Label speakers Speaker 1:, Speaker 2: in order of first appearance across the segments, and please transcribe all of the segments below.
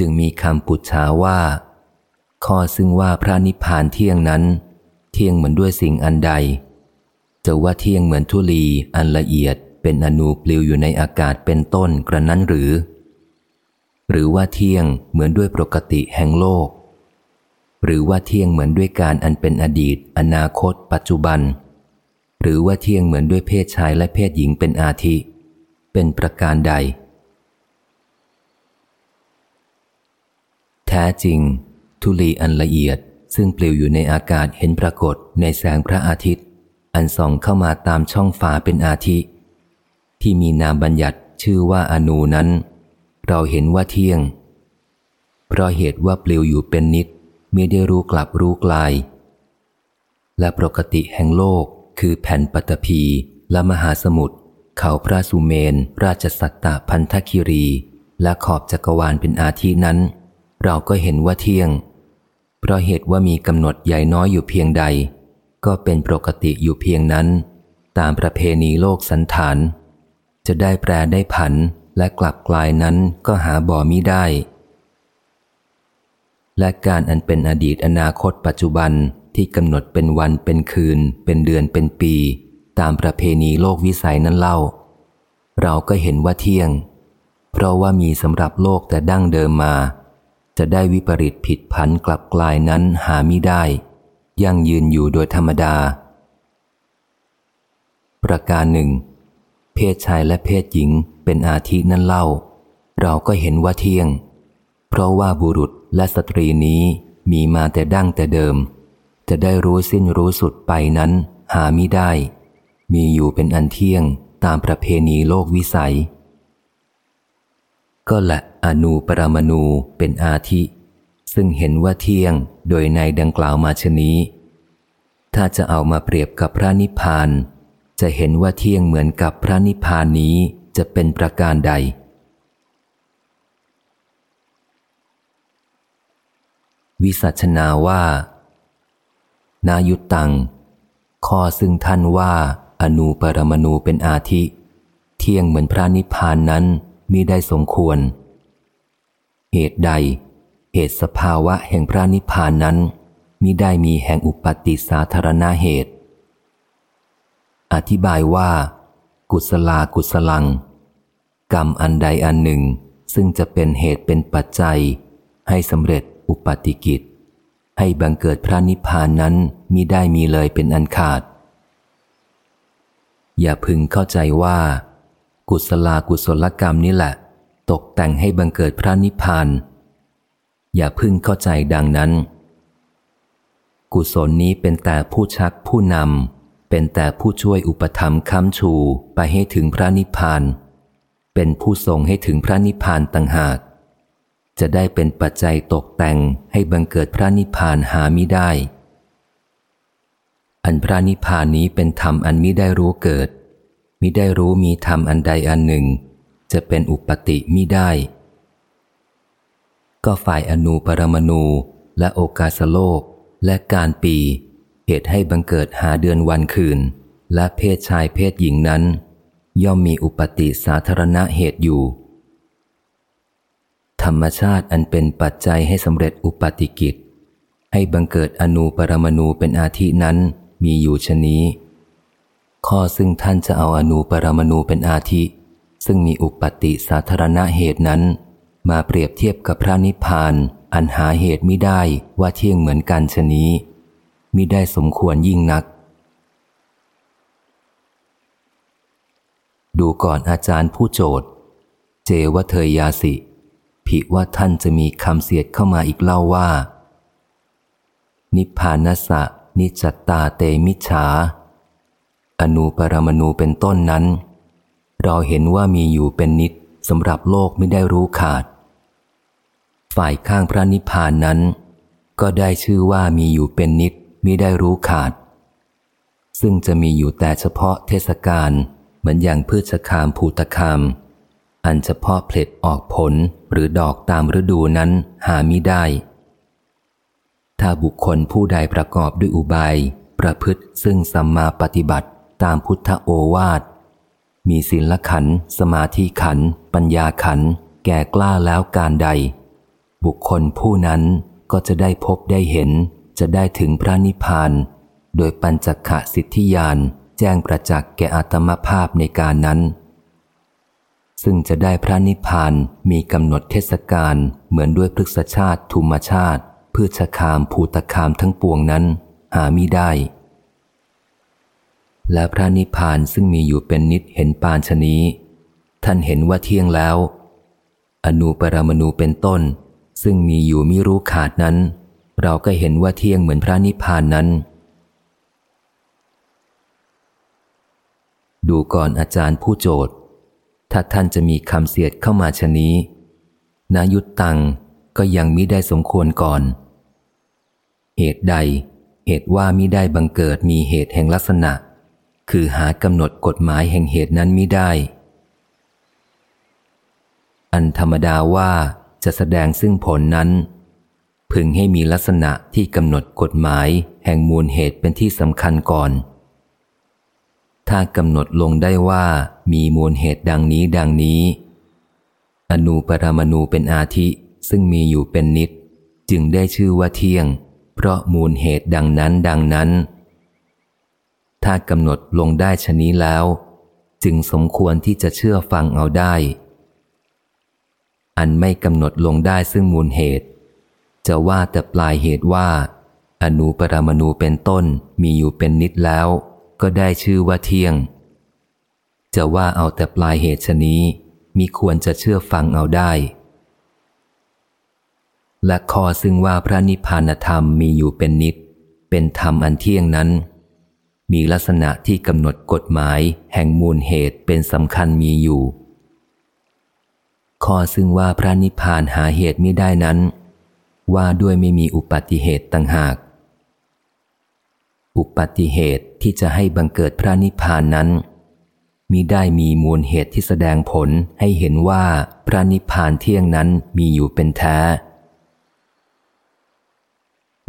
Speaker 1: จึงมีคำปุจฉาว่า ข้อซึ่งว่าพระนิพพานเที่ยงนั้น เที่ยงเหมือนด้วยสิ่งอันใด จะว่าเที่ยงเหมือนทุลีอันละเอียดเป็นอนูปลิวอยู่ในอากาศเป็นต้นกระนั้นหรือ หรือว่าเที่ยงเหมือนด้วยปกติแห่งโลก หรือว่าเที่ยงเหมือนด้วยการอันเป็นอดีต อนาคต ปัจจุบัน หรือว่าเที่ยงเหมือนด้วยเพศชายและเพศหญิงเป็นอาทิ เป็นประการใด แท้จริง ทุลีอันละเอียดซึ่งปลิวอยู่ในอากาศเห็นปรากฏในแสงพระอาทิตย์ อันส่องเข้ามาตามช่องฝาเป็นอาทิ ที่มีนามบัญญัติชื่อว่าอนูนั้น เราเห็นว่าเที่ยง เพราะเหตุว่าปลิวอยู่เป็นนิดม่ได้รู้กลับรู้กลาย และปกติแห่งโลกคือแผ่นปฐพีและมหาสมุทรเขาพระสุเมน ราชสัตตะพันธคิรี และขอบจักรวาลเป็นอาทินั้น เราก็เห็นว่าเที่ยง เพราะเหตุว่ามีกำหนดใหญ่น้อยอยู่เพียงใด ก็เป็นปกติอยู่เพียงนั้น ตามประเพณีโลกสันฐาน จะได้แปรได้ผันและกลับกลายนั้นก็หาบ่อมิได้ และการอันเป็นอดีตอนาคตปัจจุบันที่กำหนดเป็นวันเป็นคืน เป็นเดือนเป็นปี ตามประเพณีโลกวิสัยนั้นเล่า เราก็เห็นว่าเที่ยง เพราะว่ามีสำหรับโลกแต่ดั้งเดิมมา จะได้วิปริตผิดพันกลับกลายนั้นหามิได้ ยั่งยืนอยู่โดยธรรมดา ประการหนึ่ง เพศชายและเพศหญิงเป็นอาทินั้นเล่า เราก็เห็นว่าเที่ยง เพราะว่าบุรุษและสตรีนี้มีมาแต่ดั้งแต่เดิม จะได้รู้สิ้นรู้สุดไปนั้นหามิได้ มีอยู่เป็นอันเที่ยงตามประเพณีโลกวิสัย ก็แหละอนูปรมาณูเป็นอาทิ ซึ่งเห็นว่าเที่ยงโดยในดังกล่าวมาชนี้ ถ้าจะเอามาเปรียบกับพระนิพพาน จะเห็นว่าเที่ยงเหมือนกับพระนิพพานนี้จะเป็นประการใด วิสัชนาว่า นายุตตัง ข้อซึ่งท่านว่าอนูปรมาณูเป็นอาทิ เที่ยงเหมือนพระนิพพานนั้น มิได้สมควร เหตุใด เหตุสภาวะแห่งพระนิพพานนั้นมิได้มีแห่งอุปติสาธารณาเหตุ อธิบายว่า กุศลากุศลัง กรรมอันใดอันหนึ่ง ซึ่งจะเป็นเหตุเป็นปัจจัย ให้สำเร็จอุปติกิจ ให้บังเกิดพระนิพพานนั้นมิได้มีเลยเป็นอันขาด อย่าพึงเข้าใจว่า กุศลากุศลกรรมนี่แหละ ตกแต่งให้บังเกิดพระนิพพาน อย่าพึ่งเข้าใจดังนั้น กุศลนี้เป็นแต่ผู้ชักผู้นำ เป็นแต่ผู้ช่วยอุปธรรมค้ำชูไปให้ถึงพระนิพพาน เป็นผู้ทรงให้ถึงพระนิพพานต่างหาก จะได้เป็นปัจจัยตกแต่งให้บังเกิดพระนิพพานหามิได้ อันพระนิพพานนี้เป็นธรรมอันมิได้รู้เกิด มิได้รู้มีธรรมอันใดอันหนึ่ง จะเป็นอุปติมิได้ ก็ฝ่ายอนูปรมาณูและโอกาสโลกและการปี เหตุให้บังเกิดหาเดือนวันคืน และเพศชายเพศหญิงนั้น ย่อมมีอุปติสาธารณะเหตุอยู่ ธรรมชาติอันเป็นปัจจัยให้สำเร็จอุปติกิจ ให้บังเกิดอนูปรมาณูเป็นอาทินั้นมีอยู่ชนี้ ข้อซึ่งท่านจะเอาอนูปรมาณูเป็นอาทิ ซึ่งมีอุปติสาธารณะเหตุนั้น มาเปรียบเทียบกับพระนิพพาน อันหาเหตุไม่ได้ว่าเที่ยงเหมือนกันชนี้มิได้สมควรยิ่งนัก ดูก่อนอาจารย์ผู้โจทย์ เจวะเทยยาสิผิว่าท่านจะมีคำเสียดเข้ามาอีกเล่าว่า นิพพานัสะนิจตตาเตมิชา อนูปรมาณูเป็นต้นนั้น เราเห็นว่ามีอยู่เป็นนิดสำหรับโลกไม่ได้รู้ขาด ฝ่ายข้างพระนิพพานนั้น ก็ได้ชื่อว่ามีอยู่เป็นนิดมิได้รู้ขาด ซึ่งจะมีอยู่แต่เฉพาะเทศกาลเหมือนอย่างพืชคามภูตคาม อันเฉพาะเพล็ดออกผลหรือดอกตามฤดูนั้นหามิได้ ถ้าบุคคลผู้ใดประกอบด้วยอุบาย ประพฤติซึ่งสัมมาปฏิบัติ ตามพุทธโอวาท มีศีลขัน สมาธิขัน ปัญญาขัน แก่กล้าแล้วการใด บุคคลผู้นั้นก็จะได้พบได้เห็น จะได้ถึงพระนิพพาน โดยปัญจขะสิทธิยานแจ้งประจักษ์แก่อัตมภาพในการนั้น ซึ่งจะได้พระนิพพานมีกำหนดเทศกาลเหมือนด้วยพฤกษชาติทุมชาติ พืชคามภูตคามทั้งปวงนั้น หามิได้ และพระนิพพานซึ่งมีอยู่เป็นนิดเห็นปานชนี้ ท่านเห็นว่าเที่ยงแล้ว อนุปรมณูเป็นต้น ซึ่งมีอยู่มิรู้ขาดนั้น เราก็เห็นว่าเที่ยงเหมือนพระนิพพานนั้น ดูก่อนอาจารย์ผู้โจทย์ ถ้าท่านจะมีคำเสียดเข้ามาชนี้ นายุตตังก็ยังมิได้สมควรก่อน เหตุใด เหตุว่ามิได้บังเกิดมีเหตุแห่งลักษณะ คือหากำหนดกฎหมายแห่งเหตุนั้นมิได้ อันธรรมดาว่าจะแสดงซึ่งผลนั้น พึงให้มีลักษณะที่กำหนดกฎหมายแห่งมูลเหตุเป็นที่สำคัญก่อน ถ้ากำหนดลงได้ว่ามีมูลเหตุดังนี้ดังนี้ อนูปรมาณูเป็นอาทิซึ่งมีอยู่เป็นนิด จึงได้ชื่อว่าเที่ยง เพราะมูลเหตุดังนั้นดังนั้น ถ้ากำหนดลงได้ชนี้แล้ว จึงสมควรที่จะเชื่อฟังเอาได้ อันไม่กำหนดลงได้ซึ่งมูลเหตุ จะว่าแต่ปลายเหตุว่า อนุปรมาณูเป็นต้นมีอยู่เป็นนิดแล้ว ก็ได้ชื่อว่าเที่ยง จะว่าเอาแต่ปลายเหตุชนี้มีควรจะเชื่อฟังเอาได้ และข้อซึ่งว่าพระนิพพานธรรมมีอยู่เป็นนิด เป็นธรรมอันเที่ยงนั้น มีลักษณะที่กำหนดกฎหมายแห่งมูลเหตุเป็นสำคัญมีอยู่ ข้อซึ่งว่าพระนิพพานหาเหตุไม่ได้นั้น ว่าด้วยไม่มีอุปัติเหตุต่างหาก อุปัติเหตุที่จะให้บังเกิดพระนิพพานนั้นมิได้มีมูลเหตุที่แสดงผลให้เห็นว่าพระนิพพานเที่ยงนั้นมีอยู่เป็นแท้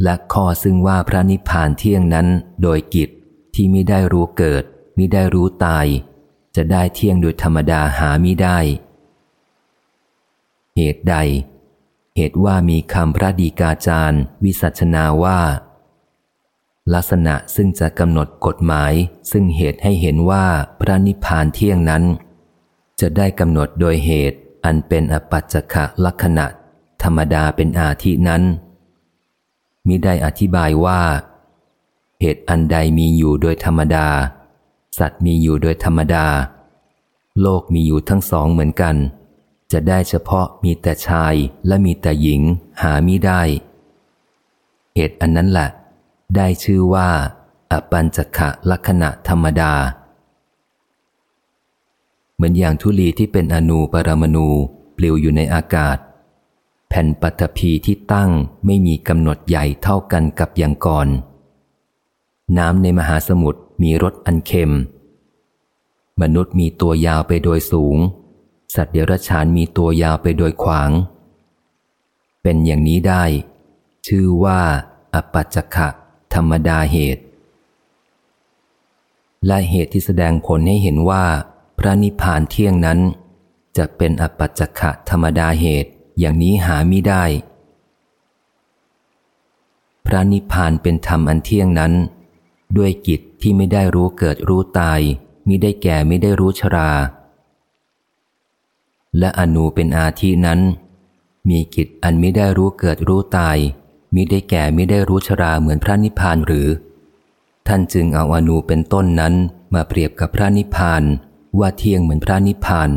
Speaker 1: และข้อซึ่งว่าพระนิพพานเที่ยงนั้นโดยกิจ ที่มิได้รู้เกิดมิได้รู้ตาย จะได้เที่ยงโดยธรรมดาหามิได้ เหตุใด เหตุว่ามีคำพระดีกาจารย์วิสัชนาว่า ลักษณะซึ่งจะกำหนดกฎหมายซึ่งเหตุให้เห็นว่าพระนิพพานเที่ยงนั้น จะได้กำหนดโดยเหตุอันเป็นอปัจจคะลักษณะ ธรรมดาเป็นอาทินั้นมิได้อธิบายว่า เหตุอันใดมีอยู่โดยธรรมดา สัตว์มีอยู่โดยธรรมดา โลกมีอยู่ทั้งสองเหมือนกัน จะได้เฉพาะมีแต่ชายและมีแต่หญิงหามิได้ เหตุอันนั้นแหละ ได้ชื่อว่า อปัญจขะลักษณะธรรมดา เหมือนอย่างทุลีที่เป็นอนูปรมาณูปลิวอยู่ในอากาศ แผ่นปัตภีที่ตั้งไม่มีกำหนดใหญ่เท่ากันกับอย่างก่อน น้ำในมหาสมุทรมีรสอันเค็ม มนุษย์มีตัวยาวไปโดยสูง สัตว์เดรัจฉานมีตัวยาวไปโดยขวาง เป็นอย่างนี้ได้ ชื่อว่า อปัจจคะธรรมดาเหตุ และเหตุที่แสดงผลให้เห็นว่า พระนิพพานเที่ยงนั้น จะเป็นอปัจจคะธรรมดาเหตุอย่างนี้หาไม่ได้ พระนิพพานเป็นธรรมอันเที่ยงนั้น ด้วยกิจที่ไม่ได้รู้เกิดรู้ตายมิได้แก่ไม่ได้รู้ชรา และอนูเป็นอาทินั้น มีกิจอันไม่ได้รู้เกิดรู้ตายมิได้แก่ไม่ได้รู้ชราเหมือนพระนิพพานหรือ ท่านจึงเอาอนูเป็นต้นนั้นมาเปรียบกับพระนิพพานว่าเที่ยงเหมือนพระนิพพาน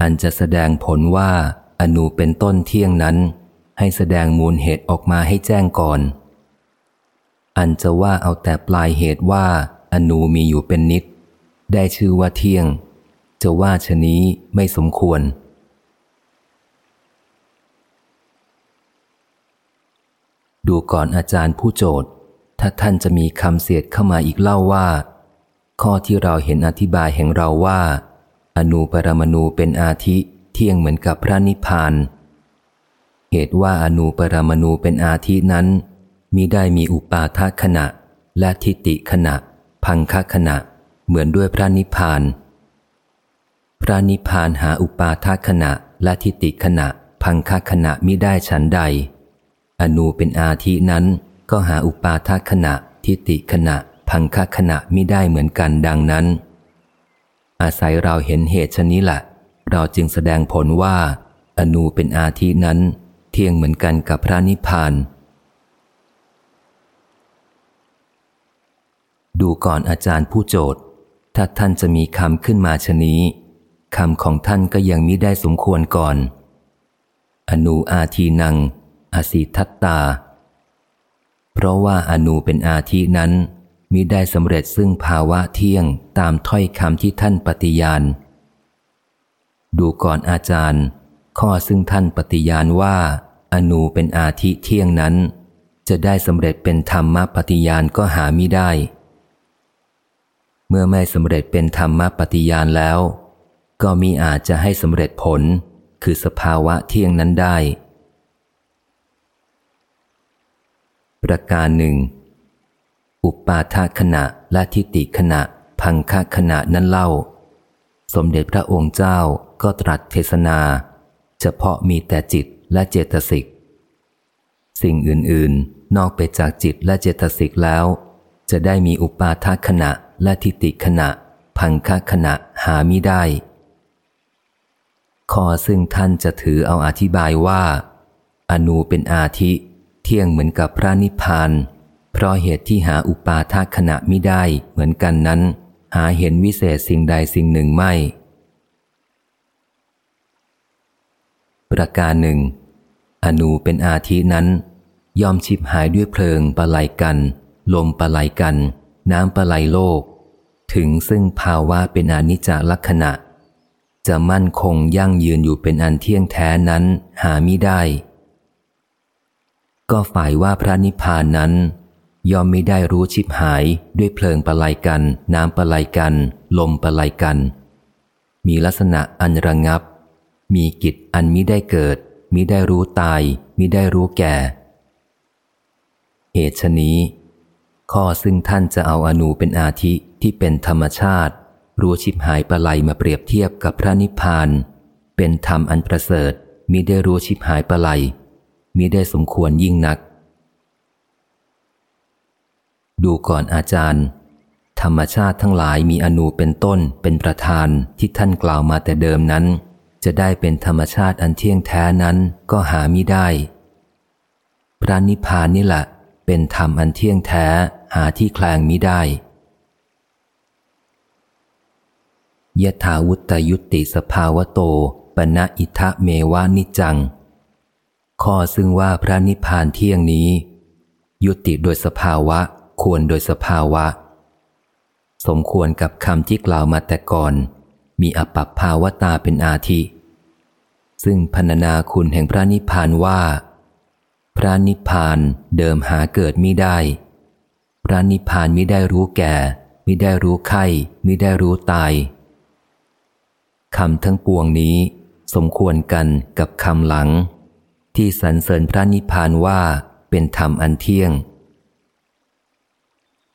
Speaker 1: อันจะแสดงผลว่าอนูเป็นต้นเที่ยงนั้น ให้แสดงมูลเหตุออกมาให้แจ้งก่อน อันจะว่าเอาแต่ปลายเหตุว่าอนูมีอยู่เป็นนิด ได้ชื่อว่าเที่ยง จะว่าชนี้ไม่สมควร ดูก่อนอาจารย์ผู้โจทย์ ถ้าท่านจะมีคำเสียดเข้ามาอีกเล่าว่า ข้อที่เราเห็นอธิบายแห่งเราว่า อนูปรมาณูเป็นอาทิเที่ยงเหมือนกับพระนิพพาน เหตุว่าอนูปรมาณูเป็นอาทินั้น มิได้มีอุปาทขณะ และทิติขณะ พังคขณะ เหมือนด้วยพระนิพพาน พระนิพพานหาอุปาทขณะ และทิฏฐิขณะ พังคขณะมิได้ฉันใด อนูเป็นอาทินั้น ก็หาอุปาทขณะ ทิฏฐิขณะ พังคขณะมิได้เหมือนกันดังนั้น อาศัยเราเห็นเหตุชนี้แหละ เราจึงแสดงผลว่า อนูเป็นอาทินั้น เที่ยงเหมือนกันกับพระนิพพาน ดูก่อนอาจารย์ผู้โจทย์ ถ้าท่านจะมีคำขึ้นมาชนี้คำของท่านก็ยังมิได้สมควรก่อน อนูอาทีนัง อาศิทัตตา เพราะว่าอนูเป็นอาทีนั้นมิได้สำเร็จซึ่งภาวะเที่ยงตามถ้อยคำที่ท่านปฏิญาณ ดูก่อนอาจารย์ ข้อซึ่งท่านปฏิญาณว่า อนูเป็นอาทิเที่ยงนั้น จะได้สำเร็จเป็นธรรมปฏิญาณก็หาไม่ได้ เมื่อไม่สำเร็จเป็นธรรมปฏิญาณแล้ว ก็มีอาจจะให้สำเร็จผลคือสภาวะเที่ยงนั้นได้ ประการหนึ่ง อุปาทขณะและทิฏฐิขณะพังคขณะนั้นเล่า สมเด็จพระองค์เจ้าก็ตรัสเทศนา เฉพาะมีแต่จิตและเจตสิก สิ่งอื่น ๆ นอกไปจากจิตและเจตสิกแล้ว จะได้มีอุปาทขณะ และทิฏฐิขณะ พังคขณะหามิได้ ข้อซึ่งท่านจะถือเอาอธิบายว่า อนูเป็นอาทิ เที่ยงเหมือนกับพระนิพพาน เพราะเหตุที่หาอุปาทขณะไม่ได้เหมือนกันนั้น หาเห็นวิเศษสิ่งใดสิ่งหนึ่งไม่ ประการหนึ่ง อนูเป็นอาทินั้นยอมชิบหายด้วยเพลิงปะไลกัน ลมปะไลกัน น้ำปะไลโลก ถึงซึ่งภาวะเป็นอนิจจลักษณะ จะมั่นคงยั่งยืนอยู่เป็นอันเที่ยงแท้นั้นหาไม่ได้ ก็ฝ่ายว่าพระนิพพานนั้นยอมไม่ได้รู้ชิบหายด้วยเพลิงประไลกัน น้ำประไลกัน ลมประไลกัน มีลักษณะอันระงงับ มีกิจอันมิได้เกิด มิได้รู้ตาย มิได้รู้แก่ เหตุชนี้ ข้อซึ่งท่านจะเอาอนูเป็นอาทิที่เป็นธรรมชาติ รู้ชิบหายปะไลมาเปรียบเทียบกับพระนิพพาน เป็นธรรมอันประเสริฐมิได้รู้ชิบหายปะไลมิได้สมควรยิ่งนัก ดูก่อนอาจารย์ ธรรมชาติทั้งหลายมีอนูเป็นต้นเป็นประธานที่ท่านกล่าวมาแต่เดิมนั้น จะได้เป็นธรรมชาติอันเที่ยงแท้นั้นก็หามิได้ พระนิพพานนี่แหละ เป็นธรรมอันเที่ยงแท้หาที่แคลงมิได้ยถาวุตยุติสภาวโตปณะอิทะเมวานิจัง ข้อซึ่งว่าพระนิพพานเที่ยงนี้ ยุติโดยสภาวะ ควรโดยสภาวะ สมควรกับคำที่กล่าวมาแต่ก่อน มีอปัปภาวตาเป็นอาทิ ซึ่งพรรณนาคุณแห่งพระนิพพานว่า พระนิพพานเดิมหาเกิดมิได้ พระนิพพานมิได้รู้แก่ มิได้รู้ไข้มิได้รู้ตายคำทั้งปวงนี้ สมควรกันกับคำหลัง ที่สรรเสริญพระนิพพานว่าเป็นธรรมอันเที่ยง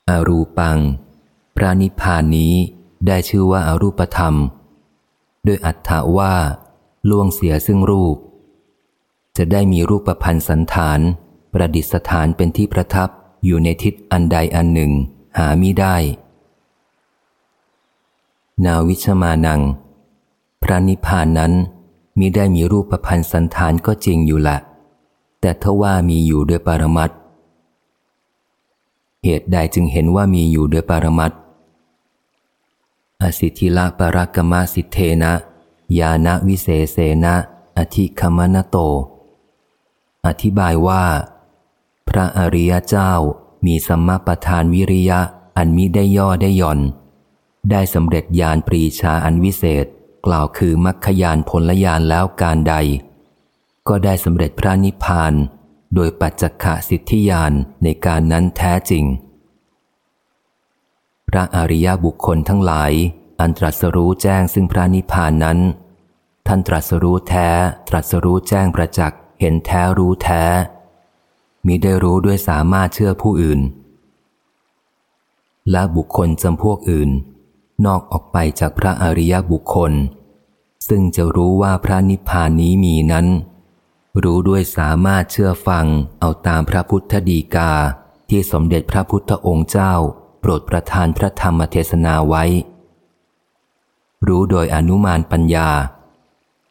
Speaker 1: อรูปัง พระนิพพานนี้ได้ชื่อว่าอารูปธรรม ด้วยอัตถาว่าล่วงเสียซึ่งรูป จะได้มีรูปพันธ์สันฐาน ประดิษฐานเป็นที่ประทับอยู่ในทิศอันใดอันหนึ่ง หามิได้ นาวิชมานัง พระนิพพานนั้นมิได้มีรูปพันธ์สันฐานก็จริงอยู่ละ แต่ทว่ามีอยู่ด้วยปรมัตเหตุใดจึงเห็นว่ามีอยู่โดยปรมัตอสิธิละปรากมาสิทเทนะ ยานะวิเศเสนะ อธิคมนโต อธิบายว่า พระอริยเจ้ามีสัมมาประธานวิริยะอันมิได้ย่อได้ย่อน ได้สำเร็จญาณปรีชาอันวิเศษ กล่าวคือมัคคยานผลยานแล้วการใด ก็ได้สำเร็จพระนิพพาน โดยปัจจคสิทธิยานในการนั้นแท้จริง พระอริยบุคคลทั้งหลาย อันตรัสรู้แจ้งซึ่งพระนิพพานนั้น ท่านตรัสรู้แท้ ตรัสรู้แจ้งประจักษ เห็นแท้รู้แท้มีได้รู้ด้วยสามารถเชื่อผู้อื่น และบุคคลจำพวกอื่น นอกออกไปจากพระอริยบุคคล ซึ่งจะรู้ว่าพระนิพพานนี้มีนั้น รู้ด้วยสามารถเชื่อฟังเอาตามพระพุทธดีกาที่สมเด็จพระพุทธองค์เจ้า โปรดประทานพระธรรมเทศนาไว้ รู้โดยอนุมานปัญญา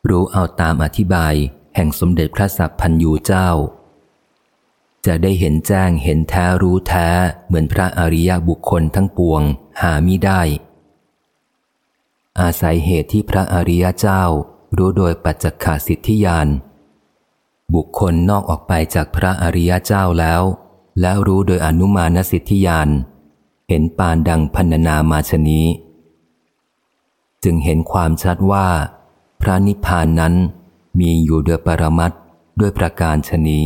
Speaker 1: รู้เอาตามอธิบาย แห่งสมเด็จพระสัพพันยูเจ้า จะได้เห็นแจ้งเห็นแท้รู้แท้เหมือนพระอริยบุคคลทั้งปวงหามิได้ อาศัยเหตุที่พระอริยเจ้ารู้โดยปัจจขาสิทธิยาน บุคคลนอกออกไปจากพระอริยเจ้าแล้ว แล้วรู้โดยอนุมานสิทธิยาน เห็นปานดังพันนามาชนี้ จึงเห็นความชัดว่า พระนิพพานนั้น มีอยู่โดยปรมัตด้วยประการชนี้